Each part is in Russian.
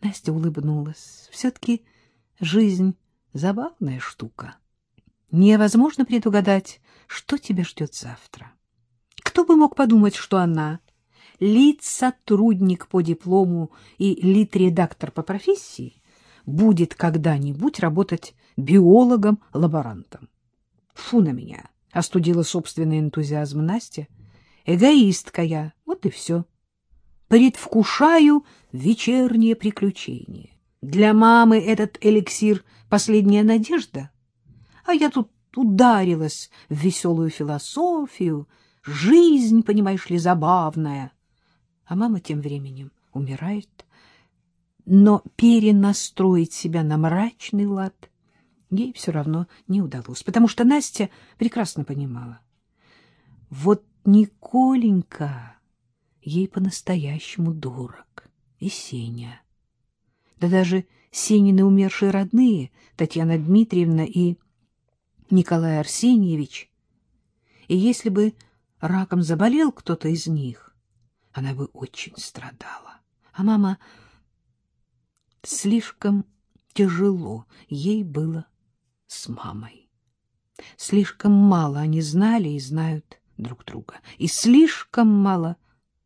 Настя улыбнулась. Все-таки жизнь — забавная штука. Невозможно предугадать, что тебя ждет завтра. Кто бы мог подумать, что она, лид-сотрудник по диплому и лид-редактор по профессии, будет когда-нибудь работать биологом-лаборантом. Фу на меня! — остудила собственный энтузиазм Настя. Эгоистка я, вот и все. Предвкушаю вечерние приключения. Для мамы этот эликсир — последняя надежда. А я тут ударилась в веселую философию. Жизнь, понимаешь ли, забавная. А мама тем временем умирает. Но перенастроить себя на мрачный лад ей все равно не удалось, потому что Настя прекрасно понимала. Вот Николенька ей по-настоящему дорог, и Сеня. Да даже Сенины умершие родные, Татьяна Дмитриевна и Николай Арсеньевич. И если бы раком заболел кто-то из них, она бы очень страдала. А мама слишком тяжело ей было с мамой. Слишком мало они знали и знают друг друга, и слишком мало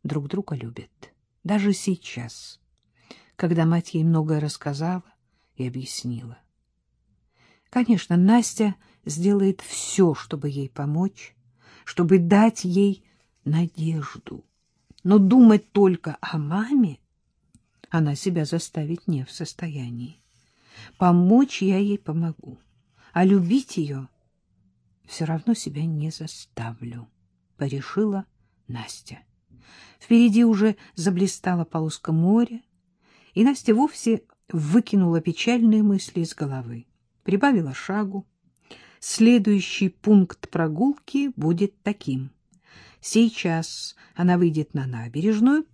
друг друга любят. Даже сейчас, когда мать ей многое рассказала и объяснила. Конечно, Настя сделает все, чтобы ей помочь, чтобы дать ей надежду. Но думать только о маме она себя заставить не в состоянии. Помочь я ей помогу а любить ее все равно себя не заставлю, — порешила Настя. Впереди уже заблистала полоска моря, и Настя вовсе выкинула печальные мысли из головы, прибавила шагу. Следующий пункт прогулки будет таким. Сейчас она выйдет на набережную,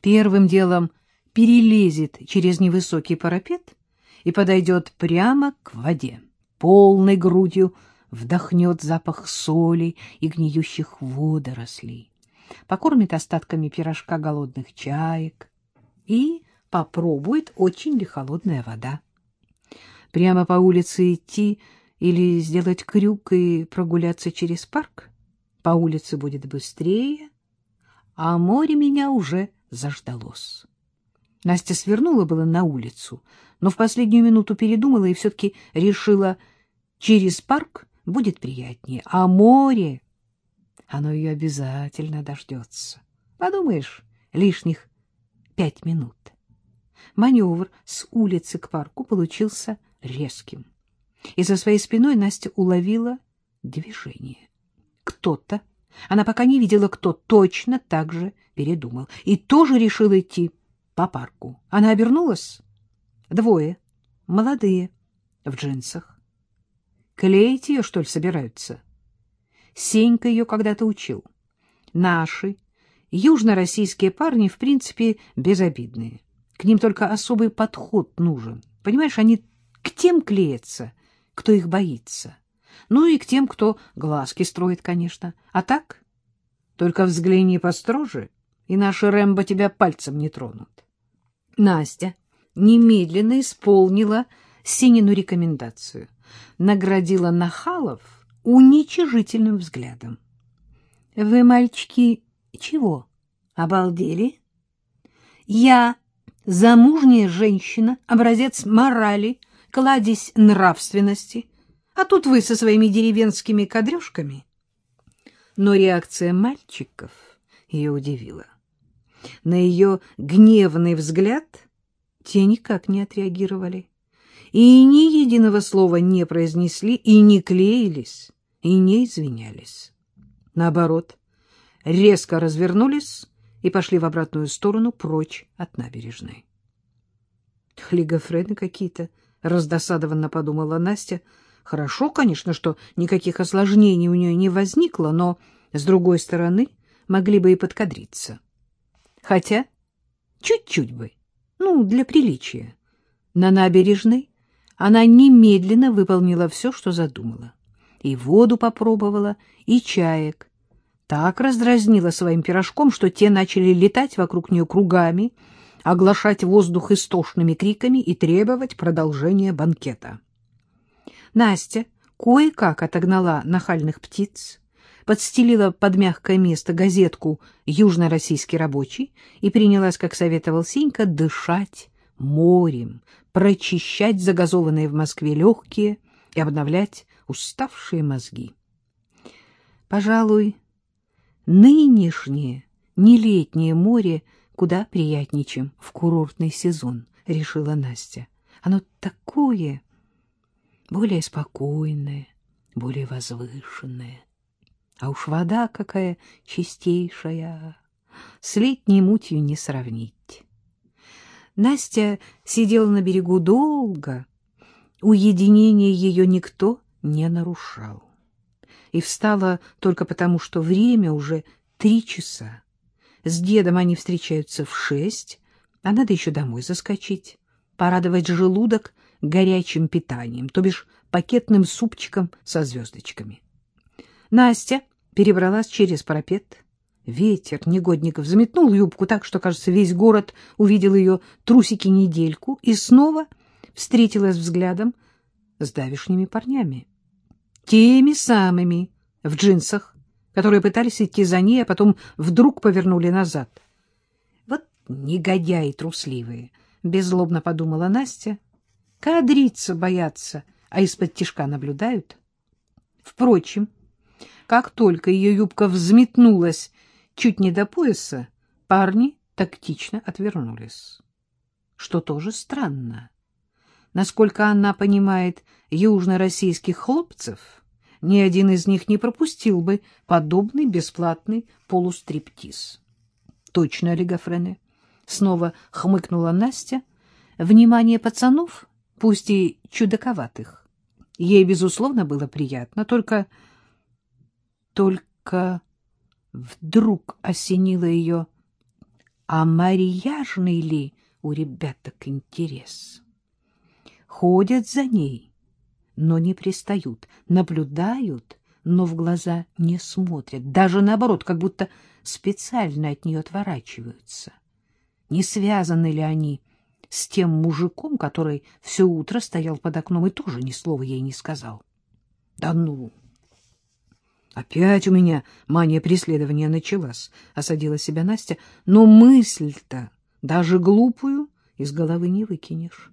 первым делом перелезет через невысокий парапет и подойдет прямо к воде полной грудью вдохнет запах соли и гниющих водорослей, покормит остатками пирожка голодных чаек и попробует, очень ли холодная вода. Прямо по улице идти или сделать крюк и прогуляться через парк? По улице будет быстрее, а море меня уже заждалось. Настя свернула было на улицу, но в последнюю минуту передумала и все-таки решила, через парк будет приятнее, а море, оно ее обязательно дождется. Подумаешь, лишних пять минут. Маневр с улицы к парку получился резким. И за своей спиной Настя уловила движение. Кто-то, она пока не видела, кто точно так же передумал, и тоже решил идти по парку. Она обернулась. Двое, молодые, в джинсах. Клеить ее, что ли, собираются? Сенька ее когда-то учил. Наши, южно-российские парни, в принципе, безобидные. К ним только особый подход нужен. Понимаешь, они к тем клеятся, кто их боится. Ну и к тем, кто глазки строит, конечно. А так? Только взгляни построже, и наши Рэмбо тебя пальцем не тронут. Настя немедленно исполнила Синину рекомендацию, наградила Нахалов уничижительным взглядом. — Вы, мальчики, чего, обалдели? Я замужняя женщина, образец морали, кладезь нравственности, а тут вы со своими деревенскими кадрюшками. Но реакция мальчиков ее удивила. На ее гневный взгляд те никак не отреагировали. И ни единого слова не произнесли, и не клеились, и не извинялись. Наоборот, резко развернулись и пошли в обратную сторону, прочь от набережной. Хлигофрены какие-то, раздосадованно подумала Настя. Хорошо, конечно, что никаких осложнений у нее не возникло, но, с другой стороны, могли бы и подкадриться. Хотя чуть-чуть бы, ну, для приличия. На набережной она немедленно выполнила все, что задумала. И воду попробовала, и чаек. Так раздразнила своим пирожком, что те начали летать вокруг нее кругами, оглашать воздух истошными криками и требовать продолжения банкета. Настя кое-как отогнала нахальных птиц, подстелила под мягкое место газетку «Южно-российский рабочий» и принялась, как советовал Синька, дышать морем, прочищать загазованные в Москве легкие и обновлять уставшие мозги. Пожалуй, нынешнее, не летнее море куда приятнее, чем в курортный сезон, решила Настя. Оно такое, более спокойное, более возвышенное. А уж вода какая чистейшая, с летней мутью не сравнить. Настя сидела на берегу долго, уединение ее никто не нарушал. И встала только потому, что время уже три часа. С дедом они встречаются в шесть, а надо еще домой заскочить, порадовать желудок горячим питанием, то бишь пакетным супчиком со звездочками. Настя перебралась через парапет. Ветер негодников заметнул юбку так, что, кажется, весь город увидел ее трусики-недельку и снова встретилась взглядом с давишними парнями. Теми самыми, в джинсах, которые пытались идти за ней, а потом вдруг повернули назад. Вот негодяи трусливые, — беззлобно подумала Настя. Кадриться боятся, а из-под тишка наблюдают. Впрочем, как только ее юбка взметнулась чуть не до пояса, парни тактично отвернулись. Что тоже странно. Насколько она понимает южно-российских хлопцев, ни один из них не пропустил бы подобный бесплатный полустриптиз. — Точно, Олигофрене, — снова хмыкнула Настя. Внимание пацанов, пусть и чудаковатых, ей, безусловно, было приятно, только... Только вдруг осенило ее, а марияжный ли у ребяток интерес? Ходят за ней но не пристают, наблюдают, но в глаза не смотрят, даже наоборот, как будто специально от нее отворачиваются. Не связаны ли они с тем мужиком, который все утро стоял под окном и тоже ни слова ей не сказал? Да ну! Опять у меня мания преследования началась, — осадила себя Настя, — но мысль-то, даже глупую, из головы не выкинешь.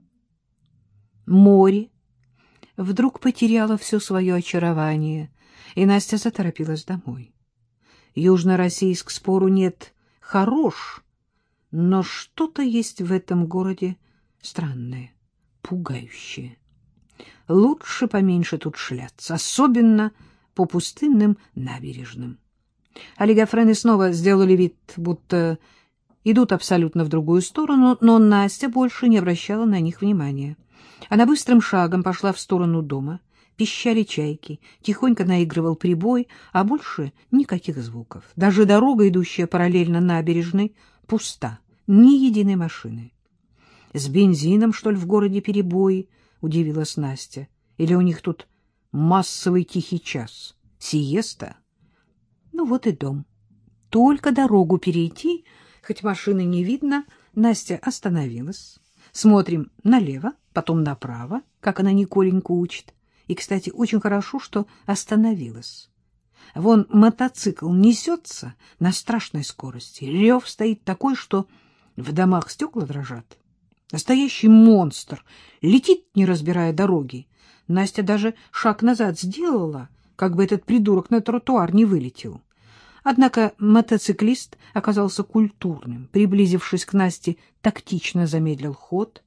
Море вдруг потеряла все свое очарование, и Настя заторопилась домой. Южно-российск спору нет хорош, но что-то есть в этом городе странное, пугающее. Лучше поменьше тут шляться, особенно по пустынным набережным. Олигофрены снова сделали вид, будто идут абсолютно в другую сторону, но Настя больше не обращала на них внимания. Она быстрым шагом пошла в сторону дома. Пищали чайки, тихонько наигрывал прибой, а больше никаких звуков. Даже дорога, идущая параллельно набережной, пуста, ни единой машины. — С бензином, что ли, в городе перебои? — удивилась Настя. — Или у них тут массовый тихий час? Сиеста? Ну вот и дом. Только дорогу перейти, хоть машины не видно, Настя остановилась. Смотрим налево, потом направо, как она Николеньку учит. И, кстати, очень хорошо, что остановилась. Вон мотоцикл несется на страшной скорости. Рев стоит такой, что в домах стекла дрожат. Настоящий монстр. Летит, не разбирая дороги. Настя даже шаг назад сделала, как бы этот придурок на тротуар не вылетел. Однако мотоциклист оказался культурным. Приблизившись к Насте, тактично замедлил ход —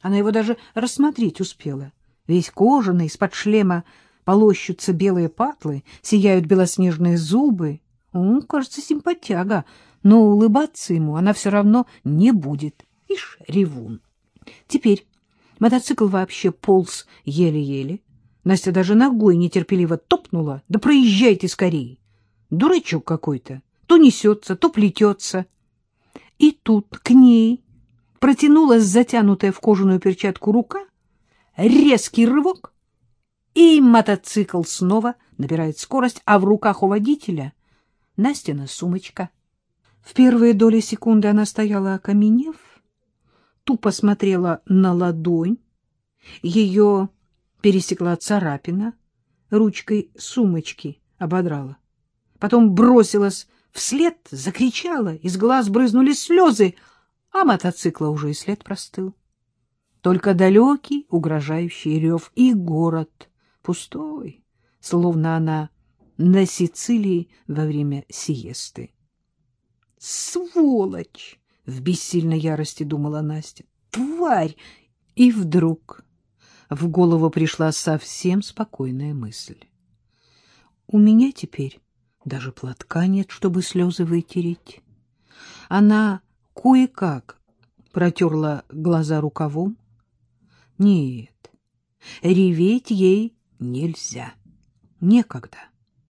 она его даже рассмотреть успела. Весь кожаный, из-под шлема полощутся белые патлы, сияют белоснежные зубы. Он, кажется, симпатяга, но улыбаться ему она все равно не будет. Ишь, ревун. Теперь мотоцикл вообще полз еле-еле. Настя даже ногой нетерпеливо топнула. Да проезжайте скорее. Дурачок какой-то. То несется, то плетется. И тут к ней протянулась затянутая в кожаную перчатку рука, резкий рывок, и мотоцикл снова набирает скорость, а в руках у водителя Настина сумочка. В первые доли секунды она стояла окаменев, тупо смотрела на ладонь, ее пересекла царапина, ручкой сумочки ободрала. Потом бросилась вслед, закричала, из глаз брызнули слезы, а мотоцикла уже и след простыл. Только далекий угрожающий рев и город пустой, словно она на Сицилии во время сиесты. «Сволочь!» — в бессильной ярости думала Настя. «Тварь!» И вдруг в голову пришла совсем спокойная мысль. «У меня теперь даже платка нет, чтобы слезы вытереть». Она кое-как протерла глаза рукавом. Нет, реветь ей нельзя, некогда.